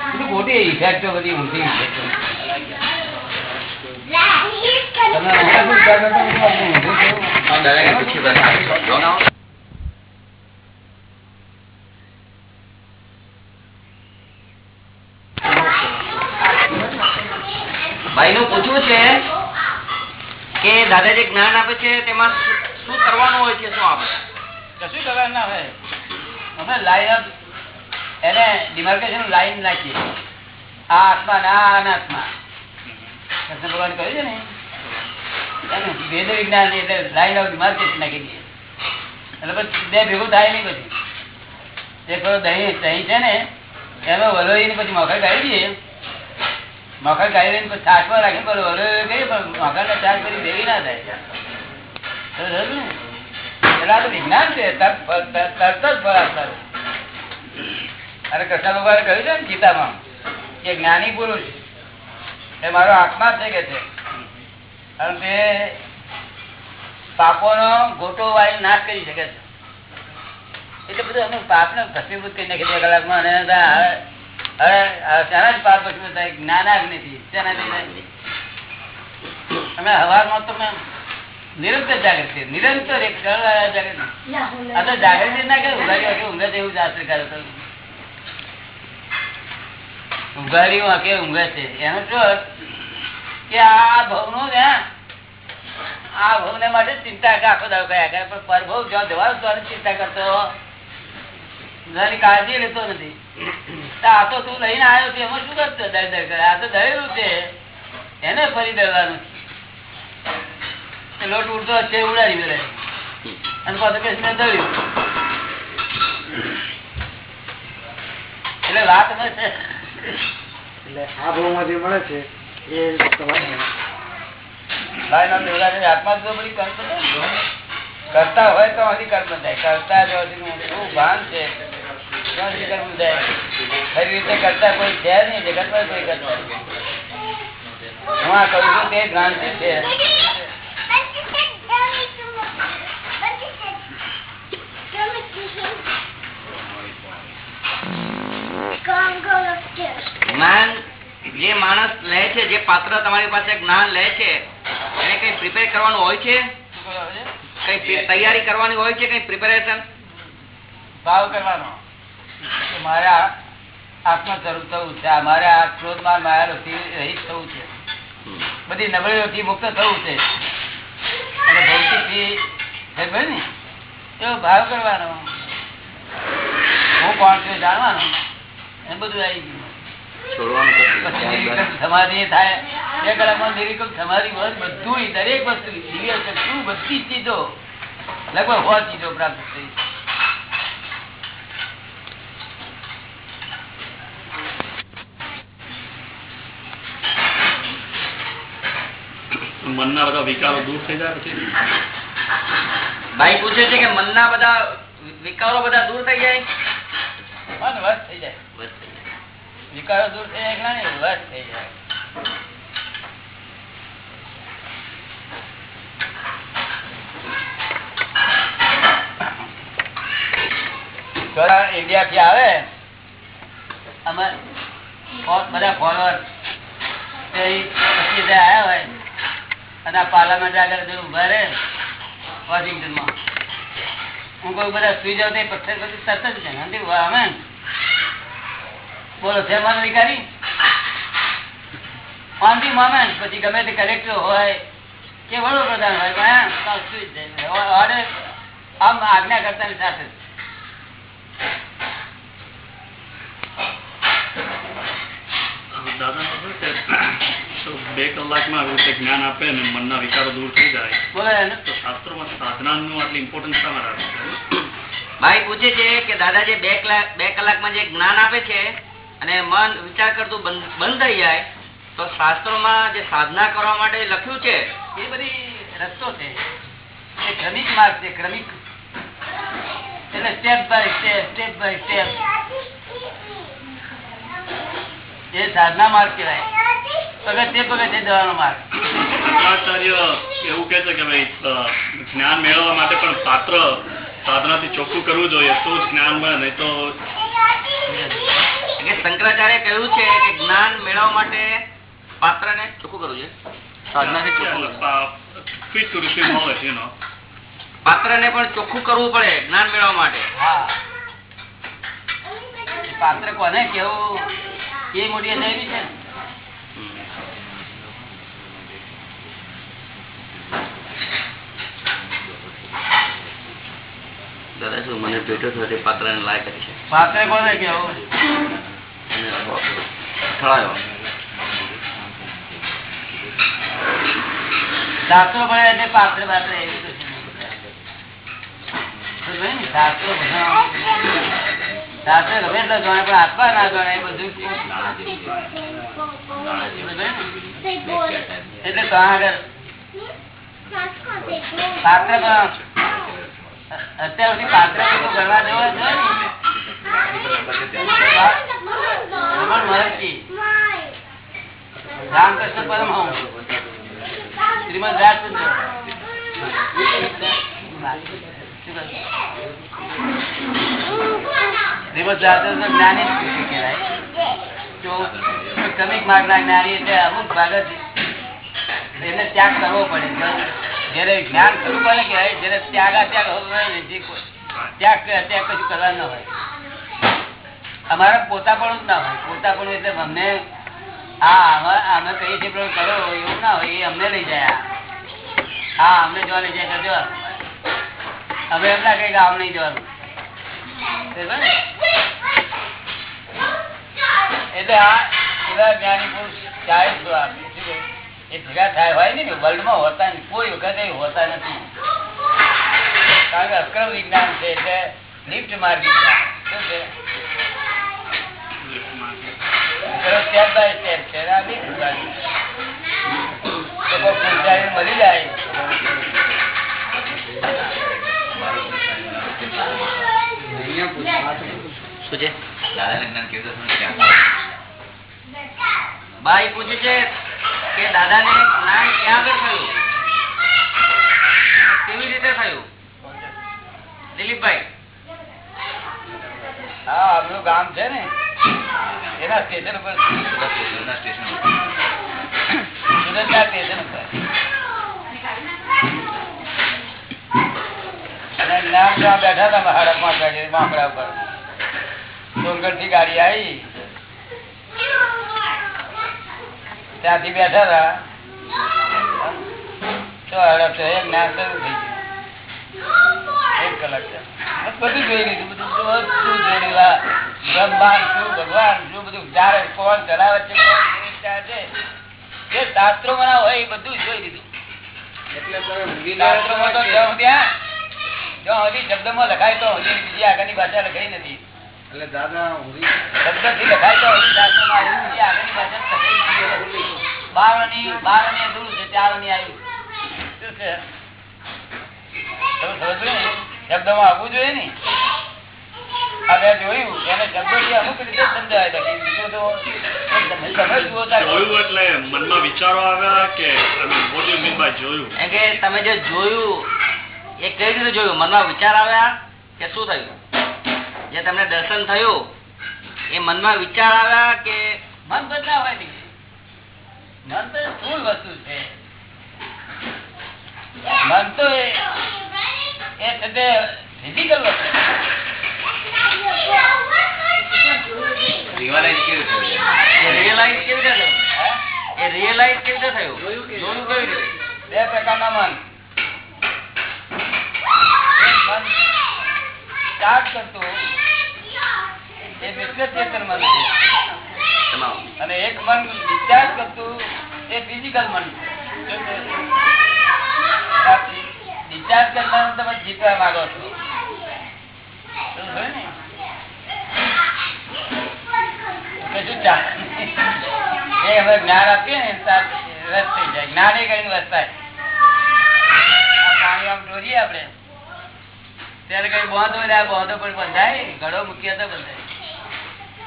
બધું ખોટી ઇફેક્ટો બધી ઊંધી ઇફેક્ટો. તમે ભાઈ નું પૂછવું છે કે દાદા જે જ્ઞાન આપે છે તેમાં શું- કરવાનું હોય છે શું આપે કશું કરવાનું ના હોય અમે લાઈન એને ડિમાર્કેશન લાઈન નાખીએ આ આત્મા ના અનાત્મા કૃષ્ણ ભગવાન કહ્યું છે ને ભેદ વિજ્ઞાન એટલે લાઈન ઓફ માર્કેટ નાખી દઈએ એટલે પછી બે ભેગું થાય નહીં પછી. એક દહીં દહીં છે ને, એનો વલોઈને પછી મખર કાઢી દઈએ. મખર કાઢી લઈને પછી છાશમાં રાખીને પેલો વલોઈ કહીએ પણ મખરને છાશ કરી ભેગી ના થાય? એટલે આ તો વિજ્ઞાન છે તરત જ ફળ આપનારું. અને કૃષ્ણ ભગવાને કહ્યું છે ને ગીતામાં કે જ્ઞાની પુરુષ, એ મારો આત્મા છે કે છે? અને તે પાપોનો ગોટો વાળી નાશ કરી શકે છે. એટલે બધું અમે પાપને ભસ્મીભૂત કરી નાખી બે કલાકમાં. અને હવે જ પાપ ભસ્મીભૂત થાય? જ્ઞાનાગ્નિથી શાનાથી થાય? અમે હવારમાં તો નિરંતર જાગૃત છે નિરંતર એક જાગૃત આ તો જાગૃતિ ના કે ઉઘાડી ઊંઘે છે એવું શાસ્ત્ર કરે તો ઉઘાડી વાંકે ઊંઘે છે. એનો શું? કે આ ભવ નો આ ભવ ને માટે ચિંતા આખો દાવ કયા કરે. પણ પરભવ જ્યાં જવાનું તો ચિંતા કરતો. કાળજી લેતો નથી. આ તો તું લઈને આવ્યો છે, એમાં શું કરતો દર દર કરે? આ તો દરેલું છે. એને ફરી દરવાનું લોટ ઉડતો છે ઉડાડી મેળે. અને પાછું કે મેં દળ્યું. એટલે વાત મળે છે. એટલે આ ભાવમાંથી મળે છે એ કરતા હોય તો હજી કર્મ થાય. કરતા જો હજી શું ભાન છે. તો કર્મ થાય. ખરી રીતે કરતા કોઈ છે નહીં જગતમાં કોઈ કરતા હું આ કરું છું તે ભ્રાંતિ છે જ્ઞાન જે માણસ લે છે જે પાત્ર તમારી પાસે જ્ઞાન લે છે? એને કઈ પ્રિપેર કરવાનું હોય છે? કઈ તૈયારી કરવાની હોય છે કઈ પ્રિપેરેશન ભાવ કરવાનો. મારે આત્મા જરૂર થવું છે. મારે આ ક્રોધમાન માયાથી રહિત થવું છે. બધી નબળીઓથી મુક્ત થવું છે. ને? એવો ભાવ કરવાનો. હું કોણ છું જાણવાનો? એ બધું આવી ગયું. પછી નિરીક્ષણ સમાધિ થાય. બે કલાકમાં નિરીક્ષણ સમાધિ હોય બધું દરેક વસ્તુ દિવ્ય શક્તિ બધી જ ચીજો. લગભગ સો ચીજો પ્રાપ્ત થઈ. મનના બધા વિકારો દૂર થઈ જાય પછી? ભાઈ પૂછે છે કે મનના બધા વિકારો બધા દૂર થઈ જાય? મન વશ થઈ જાય. વિકારો દૂર થઈ જાય નહીં વશ થઈ જાય. ઇન્ડિયા થી આવે, અમે બધા ફોલોઅર પછી આવ્યા હોય, અને આ પાર્લામેન્ટ આગળ જો ઊભા રહે, વોશિંગ્ટનમાં. હું કોઈ બધા સુઈ જાવ તો પથ્થર પછી તરત જ છે. નથી, અમે બોલો છે માનો વિકારી ઓન ધી મોમેન્ટ પછી ગમે તે કલેક્ટર હોય કે વડોપ્રધાન હોય ઓર્ડર આમ આજ્ઞા કરતાની સાથે. તો બે કલાકમાં આવી રીતે જ્ઞાન આપે ને મનના વિકારો દૂર થઈ જાય. બોલે તો શાસ્ત્રોમાં સાધનાનું આટલી ઇમ્પોર્ટન્સ છે? ભાઈ પૂછે છે કે દાદા જે બે કલાક બે કલાકમાં જે જ્ઞાન આપે છે અને મન વિચાર કરતું બંધ થઈ જાય, તો શાસ્ત્રોમાં જે સાધના કરવા માટે લખ્યું છે, એ બધી રસ્તો છે. એ ક્રમિક માર્ગ છે, ક્રમિક. એટલે step by step step by step એ સાધના માર્ગ કહેવાય. એવું કે કે ભાઈ જ્ઞાન મેળવવા માટે પણ પાત્ર સાધનાથી ચોખ્ખું કરવું જોઈએ તો જ જ્ઞાન મળે નહીં તો શંકરાચાર્ય કહ્યું છે કે જ્ઞાન મેળવવા માટે પાત્રને ચોખ્ખું કરવું છે સાધનાથી ચોખ્ખું કરવું. નોલેજ યુ નો પાત્રને પણ ચોખ્ખું કરવું પડે જ્ઞાન મેળવવા માટે. હા. પાત્ર કોને કેવું એ મોટી અજાયબી છે ને. મને પેટો છો તે પાત્રને લાયક છે. પાત્ર કોને કેવું અથડાયો શાસ્ત્રો ભણે એટલે પાત્ર પાત્ર એવું તો છે. સમજ્યો ને? શાસ્ત્રો શાસ્ત્ર ગમે એટલો જાણે પણ આપવા ના જાણે બધું એટલે તો આગળ. પાત્ર પણ અત્યાર સુધી પાત્ર જ્ઞાની કહેવાય. તો માર્ગના જ્ઞાની એટલે અમુક ભાગ જ એને ત્યાગ કરવો પડે. જયારે જ્ઞાન સ્વરૂપ ને કહેવાય, જયારે ત્યાગ ત્યાગ જે ત્યાગ કશું કરવા ના હોય. અમારા પોતા પણ ના હોય. પોતાપણું એટલે અમને હા અમે- કહીએ છીએ પણ કરો એવું ના હોય, એ અમને લઈ જાય. હા, અમને જોવા લઈ જાય કરજો અમે એમ ના કઈ આમ નહીં જવાનું. એટલે આ એવા જ્ઞાની પુરુષ જાય છો આપી? એ ભેગા થાય હોય ને વર્લ્ડમાં હોતા નથી કોઈ વખત એ હોતા નથી. કારણ કે અક્રમ વિજ્ઞાન છે એટલે લિફ્ટ માર્ગી શું છે? સ્ટેપ બાય સ્ટેપ છે. તો કોઈ પૂજારી મળી જાય. છે ભાઈ દાદા ને કે જ્ઞાન ક્યાં આગળ થયું? કેવી રીતે થયું? દિલીપભાઈ. હા આપણું ગામ છે ને? એના સ્ટેશન સુરતના સ્ટેશન અને નામ ત્યાં બેઠા હતા પાંચ વાગે માકડા ડુંગરથી ગાડી આવી. ત્યાંથી બેઠા હતા. તો હડપ છે એક જ્ઞાન શરૂ થઈ ગયું. એક કલાક છે. બધું જોઈ લીધું બધું બધું જોઈ લીધું. બ્રહ્માંડ શું ભગવાન શું બધું જ્યારે કોણ ચલાવે છે જે શાસ્ત્રોમાં ના હોય એ બધું જોઈ લીધું. શાસ્ત્રોમાં તો જ્યાં સુધી આ- જ્યાં સુધી શબ્દમાં લખાય તો હજી બીજી આગળની ભાષા લખાઈ નથી. એટલે દાદા શબ્દથી લખાય તો આવ્યું લખાઈ નથી. બારની બારની અધૂરું છે આવ્યું શું છે? સમજો ને? શબ્દમાં આવવું જોઈએ ને? આ મેં જોયું એને શબ્દોથી અમુક રીતે સમજાય બાકી તો તમે જુઓ જોયું એટલે મનમાં વિચારો આવ્યા કે જોયું. કે તમે જે જોયું એ કઈ રીતે જોયું? મનમાં વિચાર આવ્યા કે શું થયું? જે તમને દર્શન થયું એ મનમાં વિચાર આવ્યા કે મન દીકરી. મન તો સ્થૂળ વસ્તુ છે મન તો એ છે ફિઝિકલ વસ્તુ છે. એ રિયલાઇઝ કેવી રીતે થયું? એ રિયલાઇઝ કેવી રીતે થયું જોયું કેવી રીતે બે પ્રકારના મન મન સ્ટાર્ટ કરતું એ વિશ્વ ચેતન મન છે અને એક મન ડિસ્ચાર્જ કરતું એ ફિઝિકલ મન. ડિસ્ચાર્જ કરનારું તમે જીતવા માંગો છો. જ્ઞાન આપીએ ને રસ થઈ જાય. જ્ઞાન એ કરીને વસ્તાય પાણી આમ ઢોરીએ આપણે. ત્યારે કઈ બોંધો આ બોંધો પણ બંધાય. ઘડો મૂક્યા તો બંધાય.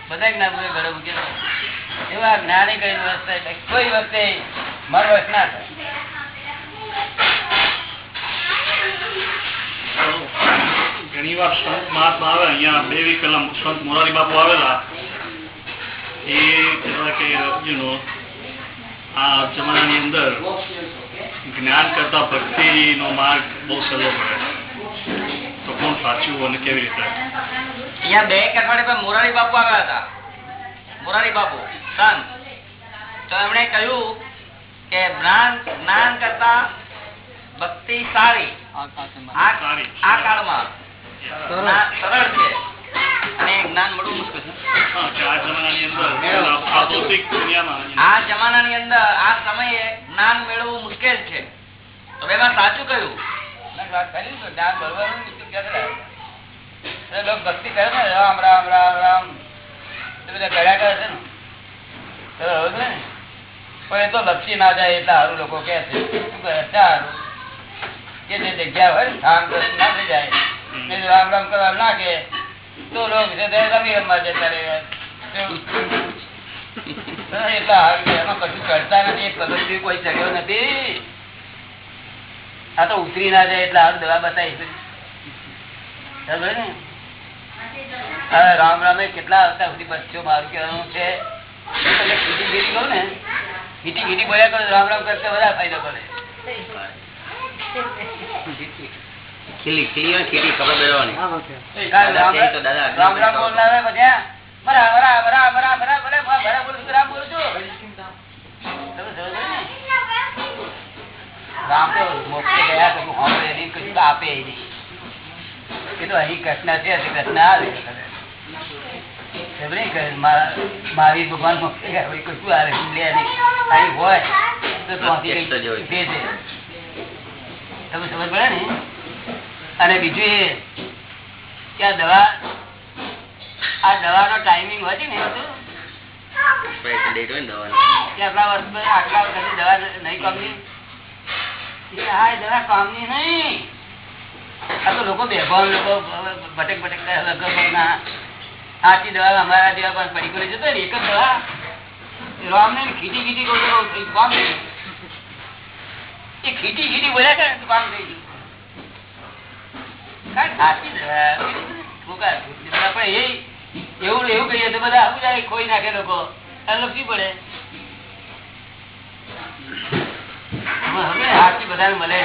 બધા જ્ઞાન ઘડો મૂક્યો એવા જ્ઞાની કઈ વસ્તુ કોઈ વખતે મરવશ ના ઘણી વાર સંત મહાત્મા આવે, અહીંયા બે વી કલમ સંત મોરારી બાપુ આવેલા. એ કહેવાય કે રસજીનો આ અંદર જ્ઞાન કરતા ભક્તિ નો માર્ગ બહુ સરળ પડે. કોણ સાચું અને કેવી રીતે? અહીંયા બે એક અઠવાડિયા મોરારી બાપુ આવ્યા હતા. મોરારી બાપુ સંત તો એમણે કહ્યું કે જ્ઞાન જ્ઞાન કરતા ભક્તિ સારી. આ કાળમાં. સરળ છે. અને જ્ઞાન મળવું મુશ્કેલ છે. આ જમાનાની અંદર આ સમયે જ્ઞાન મેળવવું મુશ્કેલ છે. તો એમાં સાચું કહ્યું. વાત કરી તો જ્ઞાન બળવાનું બીજું ક્યાંથી લોકો ભક્તિ કરે ને, રામ રામ રામ રામ. એ બધા કર્યા કરે છે ને. પણ એ તો લપસી ના જાય એટલા સારું લોકો કે છે. શું કરે? સારું. કે જે જગ્યા હોય સ્થાન ના થઈ જાય. ને રામ રામ કરવા ના કે, તો લોકો રમી રમવા જતા રહે. એટલા સારું એમાં કશું કરતા નથી પદ્ધતિ કોઈ ચડ્યો નથી. આ તો ઉતરી ના જાય એટલે આવું દવા બતાવી ને રામ રામે કેટલા આવતા સુધી બચ્ચો મારું કહેવાનું છે તમે કીધી ગીરી કહો ને કીધી ગીરી બોલ્યા કરો રામ રામ કરતા વધારે ફાયદો કરે ખીલી ખીલી હોય ખીલી ખબર મેળવવાની રામ રામ બોલનારા બધા બરાબર બરાબર બરાબર બરાબર બરાબર બોલું છું રામ બોલું છું તમે સમજો ને રામ તો મોક્ષે ગયા તો સાંભળે નહીં કશું આપે નહીં એ તો અહીં ઘટના છે તે ઘટના આવે. સમજે કે મા- મહાવીર ભગવાન મોક્ષે ગયા કશું આવે લે નહીં. અહીં હોય તો ત્યાંથી દે છે તમે સમજ પડે ને? અને બીજું એ કે આ દવા આ દવાનો ટાઈમિંગ હોય છે ને તો આટલા વર્ષ આટલા વખતે દવા નહીં કામની ખીટી ખીટી બોલ્યા કરે તો કામ થઈ ગયું સાચી દવા પણ એ એવું એવું કહીએ તો બધા આવું જાય કોઈ નાખે લોકો. આ લપસી પડે. હવે હાથી બધાને મળે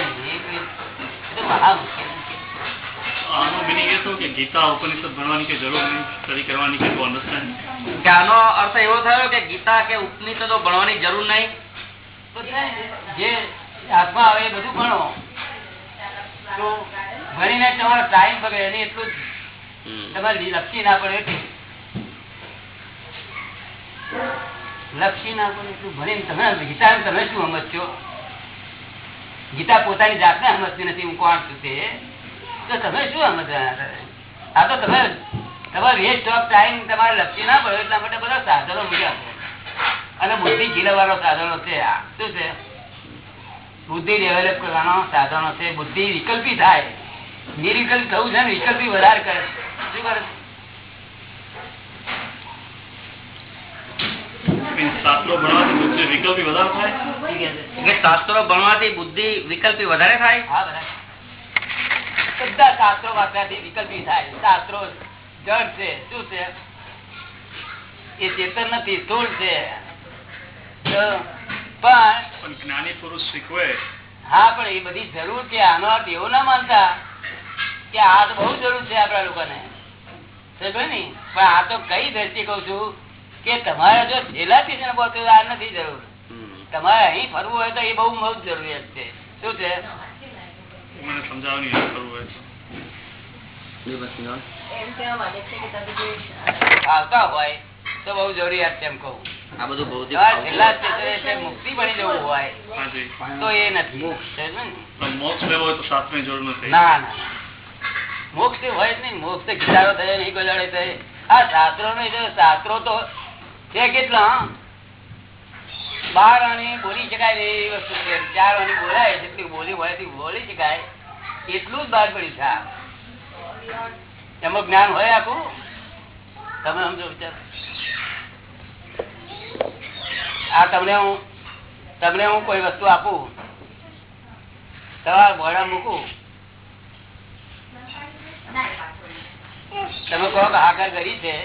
તમારો ટાઈમ બગડે નહીં એટલું જ. તમારે લક્ષી ના પડે એટલું લક્ષી ના પડે એટલું ભણીને તમે ગીતા તમે શું સમજ છો ગીતા પોતાની જાતને સમજતી નથી, હું કોણ છું તે? તો તમે શું સમજવાના તો તમે તમારે વેસ્ટ ઓફ ટાઈમ તમારે લક્ષી ના પડે એટલા માટે બધા સાધનો મૂક્યા અને બુદ્ધિ ખીલવવાનો સાધનો છે આ. શું છે? બુદ્ધિ ડેવલપ કરવાનો સાધનો છે. બુદ્ધિ વિકલ્પી થાય. નિર્વિકલ્પ થવું છે ને, વિકલ્પી વધારે કરે. શું કરે? શાસ્ત્રો ભણવાથી બુદ્ધિ વિકલ્પી વધારે થાય? શું કહે છે? કે શાસ્ત્રો ભણવાથી બુદ્ધિ વિકલ્પી વધારે થાય? બધા શાસ્ત્રો વાંચવાથી વિકલ્પી થાય. શાસ્ત્રો જડ છે શું છે? એ ચેતન નથી સ્થુલ છે. પણ પણ જ્ઞાની પુરુષ શીખવે. હા પણ એ બધી જરૂર છે. આનો અર્થ એવો ના માનતા કે આ તો બહુ જરૂર છે આપણા લોકોને. સમજો ને? પણ આ તો કઈ દ્રષ્ટિ કઉ છું કે તમારે જો છેલ્લાથી છે ને પહોંચવું આ નથી જરૂર. તમારે અહીં ફરવું હોય તો એ બહુ બહુ જરૂરિયાત છે. શું છે? મને સમજાવવાની હેલ્પ હોય આવતા હોય તો બહુ જરૂરિયાત છે એમ કહું. આ બધું ભૌતિક તમારે છેલ્લા સ્ટેશને એટલે મુક્તિ બની જવું હોય તો એ નથી. સમજો ને? પણ મોક્ષ લેવો હોય તો શાસ્ત્રની જરૂર નથી. ના ના મોક્ષ હોય જ નહીં. મોક્ષ ગીતારો થયો નહીં ગજાડે થાય થયો. આ શાસ્ત્રો નો શાસ્ત્રો તો છે કેટલા? બાર આની બોલી શકાય એવી વસ્તુ છે. ચાર અણી બોલાય, જેટલી બોલી હોય બોલી શકાય. એટલું જ બહાર પડ્યું છે. એમાં જ્ઞાન હોય આખું? તમે સમજો વિચાર. આ તમને હું તમને હું કોઈ વસ્તુ આપું? તમારા મોઢા મૂકું? તમે કહો કે હાકર કરી છે.